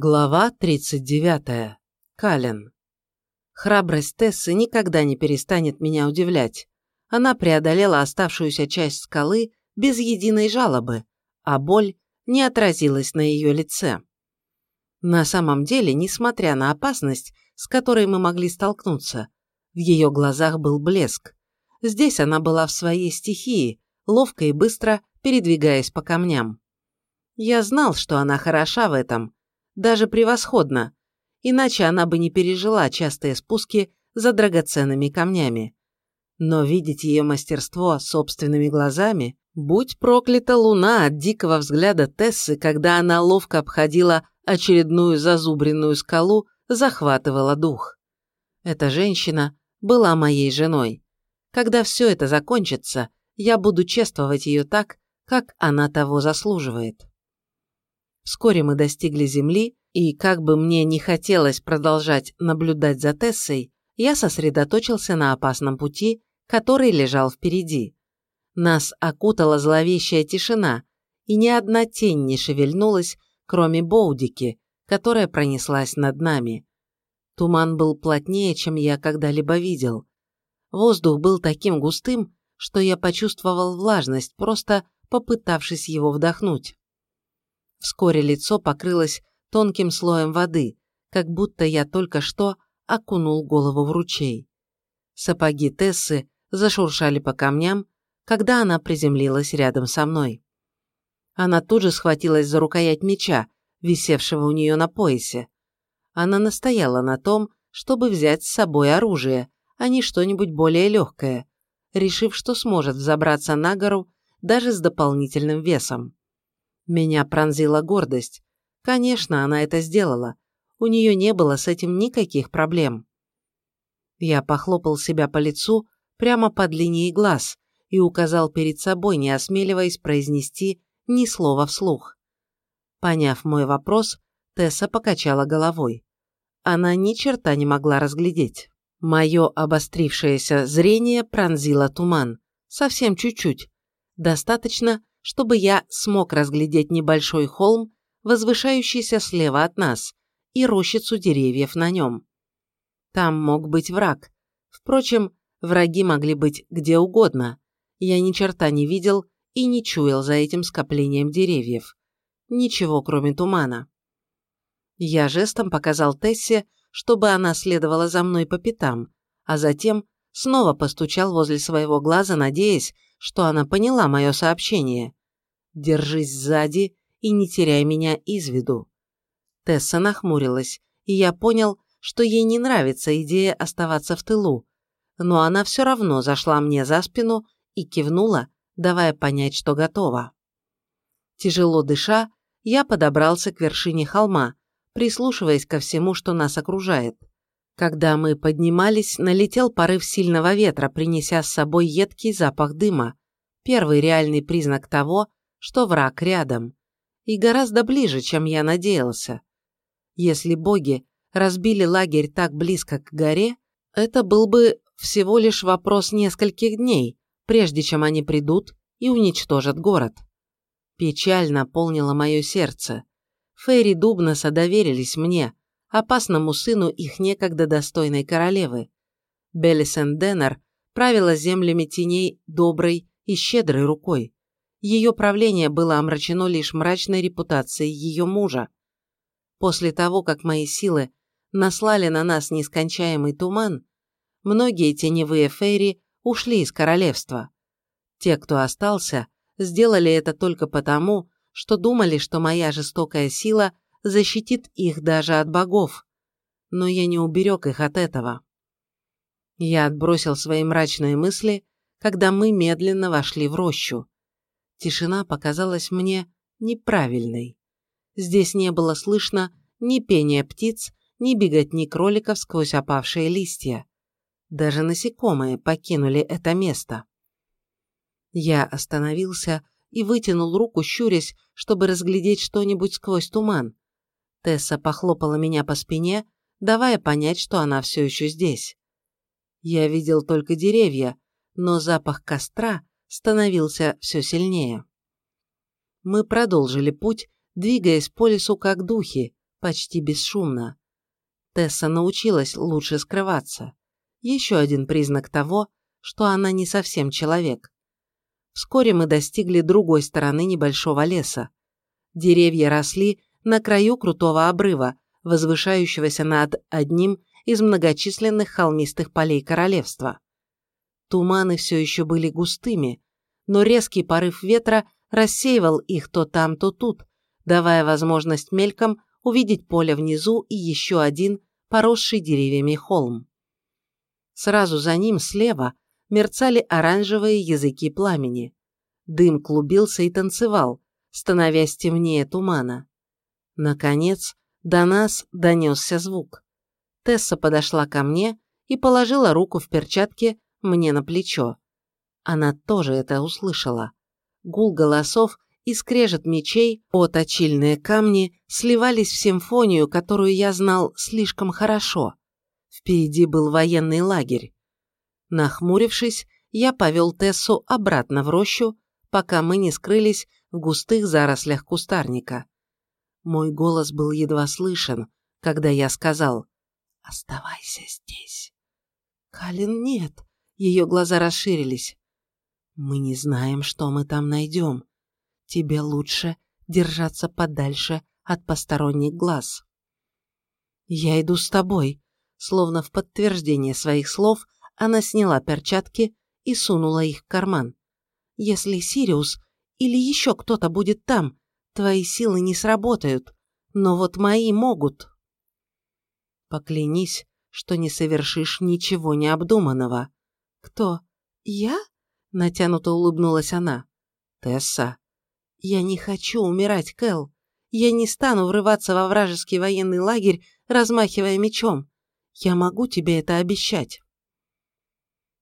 Глава 39. Кален. Храбрость Тессы никогда не перестанет меня удивлять. Она преодолела оставшуюся часть скалы без единой жалобы, а боль не отразилась на ее лице. На самом деле, несмотря на опасность, с которой мы могли столкнуться, в ее глазах был блеск. Здесь она была в своей стихии, ловко и быстро передвигаясь по камням. Я знал, что она хороша в этом – даже превосходно, иначе она бы не пережила частые спуски за драгоценными камнями. Но видеть ее мастерство собственными глазами, будь проклята луна от дикого взгляда Тессы, когда она ловко обходила очередную зазубренную скалу, захватывала дух. Эта женщина была моей женой. Когда все это закончится, я буду чествовать ее так, как она того заслуживает. Вскоре мы достигли земли, и как бы мне не хотелось продолжать наблюдать за Тессой, я сосредоточился на опасном пути, который лежал впереди. Нас окутала зловещая тишина, и ни одна тень не шевельнулась, кроме Боудики, которая пронеслась над нами. Туман был плотнее, чем я когда-либо видел. Воздух был таким густым, что я почувствовал влажность, просто попытавшись его вдохнуть. Вскоре лицо покрылось тонким слоем воды, как будто я только что окунул голову в ручей. Сапоги Тессы зашуршали по камням, когда она приземлилась рядом со мной. Она тут же схватилась за рукоять меча, висевшего у нее на поясе. Она настояла на том, чтобы взять с собой оружие, а не что-нибудь более легкое, решив, что сможет взобраться на гору даже с дополнительным весом. Меня пронзила гордость. Конечно, она это сделала. У нее не было с этим никаких проблем. Я похлопал себя по лицу прямо под линией глаз и указал перед собой, не осмеливаясь произнести ни слова вслух. Поняв мой вопрос, Тесса покачала головой. Она ни черта не могла разглядеть. Мое обострившееся зрение пронзило туман. Совсем чуть-чуть. Достаточно, чтобы я смог разглядеть небольшой холм, возвышающийся слева от нас, и рощицу деревьев на нем. Там мог быть враг. Впрочем, враги могли быть где угодно. Я ни черта не видел и не чуял за этим скоплением деревьев. Ничего, кроме тумана. Я жестом показал Тессе, чтобы она следовала за мной по пятам, а затем снова постучал возле своего глаза, надеясь, что она поняла мое сообщение. «Держись сзади и не теряй меня из виду». Тесса нахмурилась, и я понял, что ей не нравится идея оставаться в тылу, но она все равно зашла мне за спину и кивнула, давая понять, что готова. Тяжело дыша, я подобрался к вершине холма, прислушиваясь ко всему, что нас окружает. Когда мы поднимались, налетел порыв сильного ветра, принеся с собой едкий запах дыма, первый реальный признак того, что враг рядом. И гораздо ближе, чем я надеялся. Если боги разбили лагерь так близко к горе, это был бы всего лишь вопрос нескольких дней, прежде чем они придут и уничтожат город. Печаль наполнила мое сердце. Фейри Дубнаса доверились мне, опасному сыну их некогда достойной королевы. Белисен Деннер правила землями теней доброй и щедрой рукой. Ее правление было омрачено лишь мрачной репутацией ее мужа. После того, как мои силы наслали на нас нескончаемый туман, многие теневые фейри ушли из королевства. Те, кто остался, сделали это только потому, что думали, что моя жестокая сила – защитит их даже от богов. Но я не уберег их от этого. Я отбросил свои мрачные мысли, когда мы медленно вошли в рощу. Тишина показалась мне неправильной. Здесь не было слышно ни пения птиц, ни беготни кроликов сквозь опавшие листья. Даже насекомые покинули это место. Я остановился и вытянул руку, щурясь, чтобы разглядеть что-нибудь сквозь туман. Тесса похлопала меня по спине, давая понять, что она все еще здесь. Я видел только деревья, но запах костра становился все сильнее. Мы продолжили путь, двигаясь по лесу как духи, почти бесшумно. Тесса научилась лучше скрываться. Еще один признак того, что она не совсем человек. Вскоре мы достигли другой стороны небольшого леса. Деревья росли на краю крутого обрыва, возвышающегося над одним из многочисленных холмистых полей королевства. Туманы все еще были густыми, но резкий порыв ветра рассеивал их то там, то тут, давая возможность мельком увидеть поле внизу и еще один поросший деревьями холм. Сразу за ним, слева, мерцали оранжевые языки пламени. Дым клубился и танцевал, становясь темнее тумана. Наконец, до нас донесся звук. Тесса подошла ко мне и положила руку в перчатке мне на плечо. Она тоже это услышала. Гул голосов и скрежет мечей о камни сливались в симфонию, которую я знал слишком хорошо. Впереди был военный лагерь. Нахмурившись, я повел Тессу обратно в рощу, пока мы не скрылись в густых зарослях кустарника. Мой голос был едва слышен, когда я сказал «Оставайся здесь». «Калин, нет», ее глаза расширились. «Мы не знаем, что мы там найдем. Тебе лучше держаться подальше от посторонних глаз». «Я иду с тобой», словно в подтверждение своих слов, она сняла перчатки и сунула их в карман. «Если Сириус или еще кто-то будет там, твои силы не сработают, но вот мои могут». «Поклянись, что не совершишь ничего необдуманного». «Кто? Я?» – натянуто улыбнулась она. «Тесса». «Я не хочу умирать, Кэл. Я не стану врываться во вражеский военный лагерь, размахивая мечом. Я могу тебе это обещать».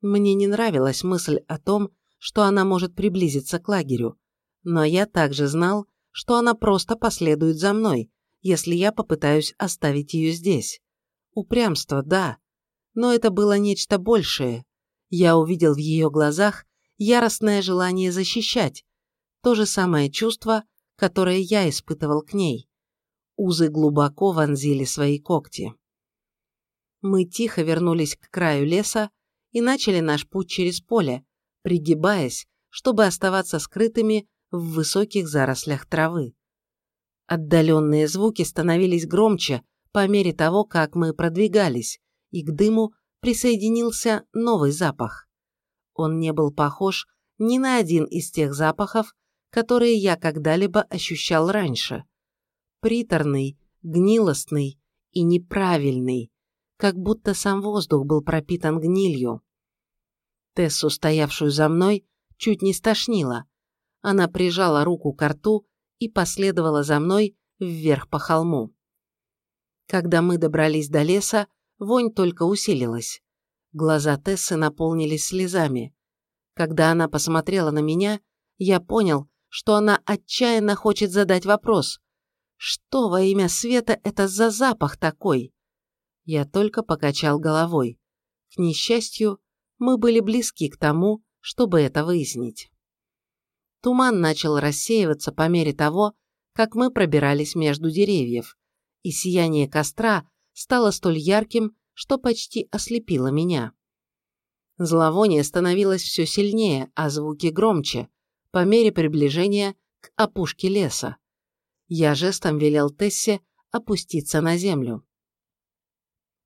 Мне не нравилась мысль о том, что она может приблизиться к лагерю, но я также знал, что она просто последует за мной, если я попытаюсь оставить ее здесь. Упрямство, да, но это было нечто большее. Я увидел в ее глазах яростное желание защищать, то же самое чувство, которое я испытывал к ней. Узы глубоко вонзили свои когти. Мы тихо вернулись к краю леса, и начали наш путь через поле, пригибаясь, чтобы оставаться скрытыми в высоких зарослях травы. Отдаленные звуки становились громче по мере того, как мы продвигались, и к дыму присоединился новый запах. Он не был похож ни на один из тех запахов, которые я когда-либо ощущал раньше. Приторный, гнилостный и неправильный, как будто сам воздух был пропитан гнилью. Тессу, стоявшую за мной, чуть не стошнило. Она прижала руку к рту и последовала за мной вверх по холму. Когда мы добрались до леса, вонь только усилилась. Глаза Тессы наполнились слезами. Когда она посмотрела на меня, я понял, что она отчаянно хочет задать вопрос. Что во имя света это за запах такой? Я только покачал головой. К несчастью, мы были близки к тому, чтобы это выяснить. Туман начал рассеиваться по мере того, как мы пробирались между деревьев, и сияние костра стало столь ярким, что почти ослепило меня. Зловоние становилось все сильнее, а звуки громче, по мере приближения к опушке леса. Я жестом велел Тессе опуститься на землю.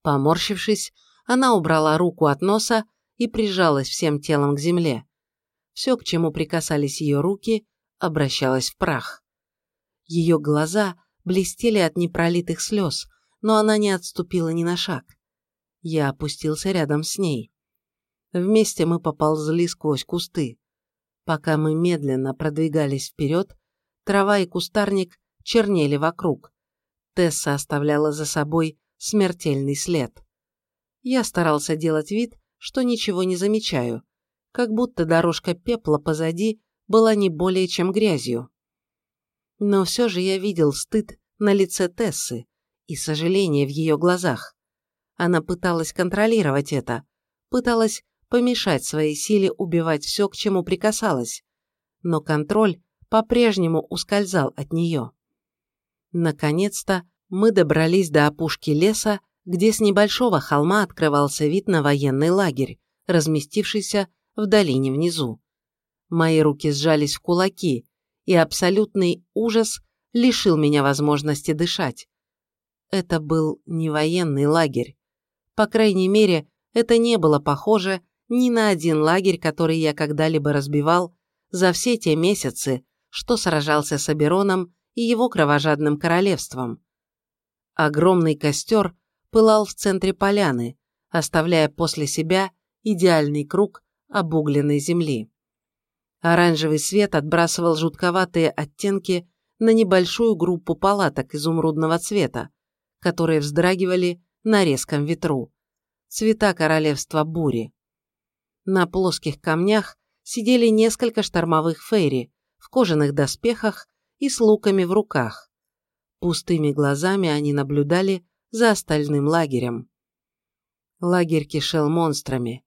Поморщившись, она убрала руку от носа и прижалась всем телом к земле. Все, к чему прикасались ее руки, обращалось в прах. Ее глаза блестели от непролитых слез, но она не отступила ни на шаг. Я опустился рядом с ней. Вместе мы поползли сквозь кусты. Пока мы медленно продвигались вперед, трава и кустарник чернели вокруг. Тесса оставляла за собой смертельный след. Я старался делать вид, что ничего не замечаю, как будто дорожка пепла позади была не более чем грязью. Но все же я видел стыд на лице Тессы и сожаление в ее глазах. Она пыталась контролировать это, пыталась помешать своей силе убивать все, к чему прикасалась, но контроль по-прежнему ускользал от нее. Наконец-то Мы добрались до опушки леса, где с небольшого холма открывался вид на военный лагерь, разместившийся в долине внизу. Мои руки сжались в кулаки, и абсолютный ужас лишил меня возможности дышать. Это был не военный лагерь. По крайней мере, это не было похоже ни на один лагерь, который я когда-либо разбивал за все те месяцы, что сражался с Абероном и его кровожадным королевством. Огромный костер пылал в центре поляны, оставляя после себя идеальный круг обугленной земли. Оранжевый свет отбрасывал жутковатые оттенки на небольшую группу палаток изумрудного цвета, которые вздрагивали на резком ветру. Цвета королевства бури. На плоских камнях сидели несколько штормовых фейри в кожаных доспехах и с луками в руках. Пустыми глазами они наблюдали за остальным лагерем. Лагерь кишел монстрами.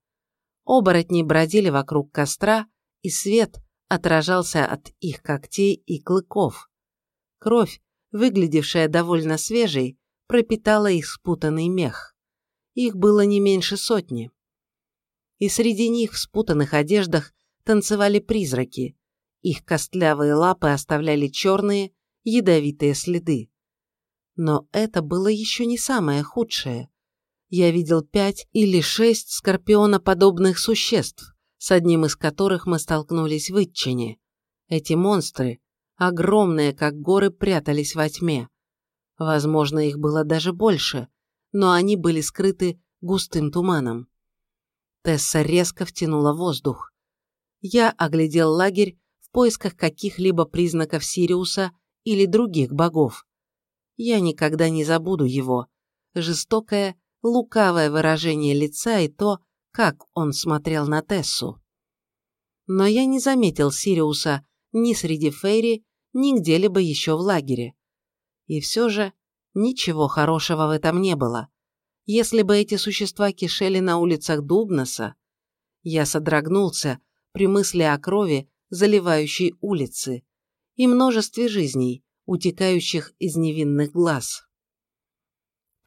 Оборотни бродили вокруг костра, и свет отражался от их когтей и клыков. Кровь, выглядевшая довольно свежей, пропитала их спутанный мех. Их было не меньше сотни. И среди них в спутанных одеждах танцевали призраки. Их костлявые лапы оставляли черные, ядовитые следы. Но это было еще не самое худшее. Я видел пять или шесть скорпионоподобных существ, с одним из которых мы столкнулись в Итчине. Эти монстры, огромные как горы, прятались во тьме. Возможно, их было даже больше, но они были скрыты густым туманом. Тесса резко втянула воздух. Я оглядел лагерь в поисках каких-либо признаков Сириуса или других богов. Я никогда не забуду его. Жестокое, лукавое выражение лица и то, как он смотрел на Тессу. Но я не заметил Сириуса ни среди Фейри, ни где-либо еще в лагере. И все же ничего хорошего в этом не было. Если бы эти существа кишели на улицах Дубноса, я содрогнулся при мысли о крови, заливающей улицы, и множестве жизней, утекающих из невинных глаз.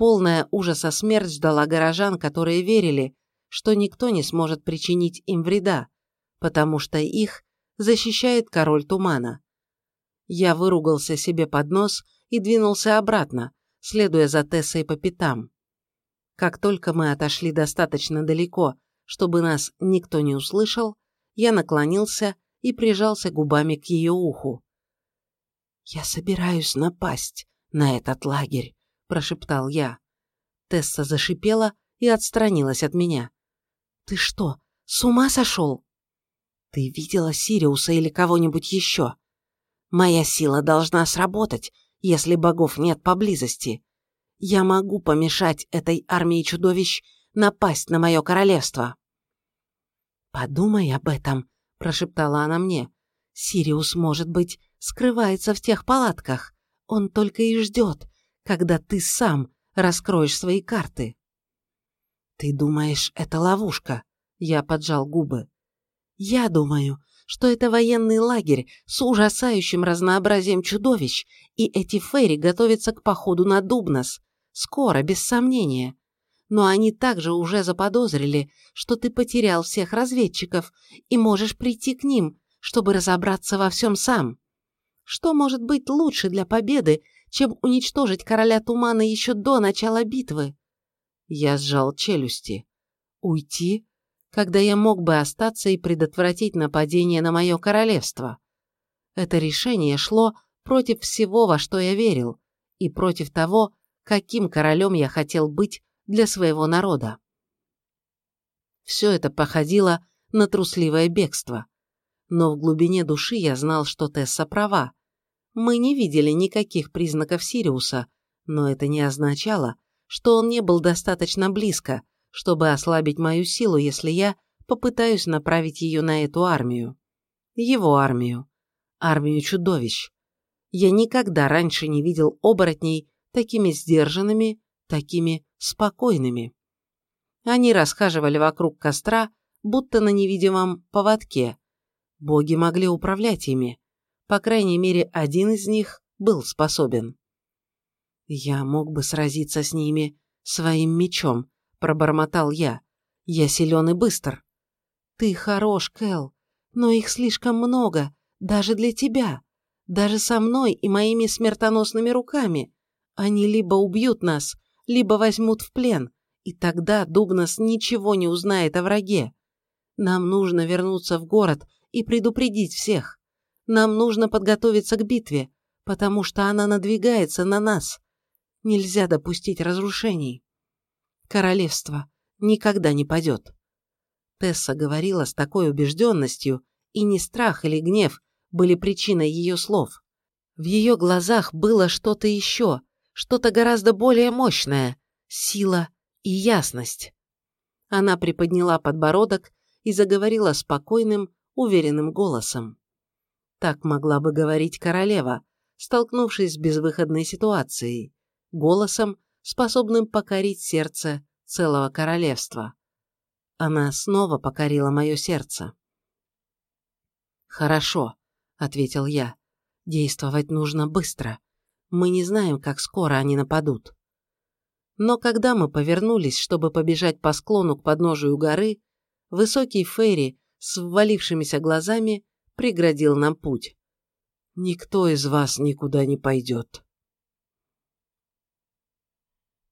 Полная ужаса смерть ждала горожан, которые верили, что никто не сможет причинить им вреда, потому что их защищает король тумана. Я выругался себе под нос и двинулся обратно, следуя за Тессой по пятам. Как только мы отошли достаточно далеко, чтобы нас никто не услышал, я наклонился и прижался губами к ее уху. «Я собираюсь напасть на этот лагерь», – прошептал я. Тесса зашипела и отстранилась от меня. «Ты что, с ума сошел?» «Ты видела Сириуса или кого-нибудь еще? Моя сила должна сработать, если богов нет поблизости. Я могу помешать этой армии чудовищ напасть на мое королевство». «Подумай об этом», – прошептала она мне. «Сириус, может быть, скрывается в тех палатках. Он только и ждет, когда ты сам раскроешь свои карты». «Ты думаешь, это ловушка?» Я поджал губы. «Я думаю, что это военный лагерь с ужасающим разнообразием чудовищ, и эти фейри готовятся к походу на Дубнос. Скоро, без сомнения. Но они также уже заподозрили, что ты потерял всех разведчиков и можешь прийти к ним, чтобы разобраться во всем сам. Что может быть лучше для победы, чем уничтожить короля тумана еще до начала битвы?» Я сжал челюсти. Уйти, когда я мог бы остаться и предотвратить нападение на мое королевство. Это решение шло против всего, во что я верил, и против того, каким королем я хотел быть для своего народа. Все это походило на трусливое бегство. Но в глубине души я знал, что Тесса права. Мы не видели никаких признаков Сириуса, но это не означало, что он не был достаточно близко, чтобы ослабить мою силу, если я попытаюсь направить ее на эту армию. Его армию. Армию чудовищ. Я никогда раньше не видел оборотней такими сдержанными, такими спокойными. Они расхаживали вокруг костра, будто на невидимом поводке. Боги могли управлять ими. По крайней мере, один из них был способен. «Я мог бы сразиться с ними своим мечом», – пробормотал я. «Я силен и быстр». «Ты хорош, Кэл, но их слишком много, даже для тебя. Даже со мной и моими смертоносными руками. Они либо убьют нас, либо возьмут в плен, и тогда Дубнос ничего не узнает о враге. Нам нужно вернуться в город и предупредить всех. Нам нужно подготовиться к битве, потому что она надвигается на нас. Нельзя допустить разрушений. Королевство никогда не падет. Тесса говорила с такой убежденностью, и не страх или гнев были причиной ее слов. В ее глазах было что-то еще, что-то гораздо более мощное – сила и ясность. Она приподняла подбородок и заговорила спокойным, уверенным голосом. Так могла бы говорить королева, столкнувшись с безвыходной ситуацией, голосом, способным покорить сердце целого королевства. Она снова покорила мое сердце. «Хорошо», — ответил я. «Действовать нужно быстро. Мы не знаем, как скоро они нападут». Но когда мы повернулись, чтобы побежать по склону к подножию горы, высокий Ферри с ввалившимися глазами преградил нам путь. «Никто из вас никуда не пойдет»,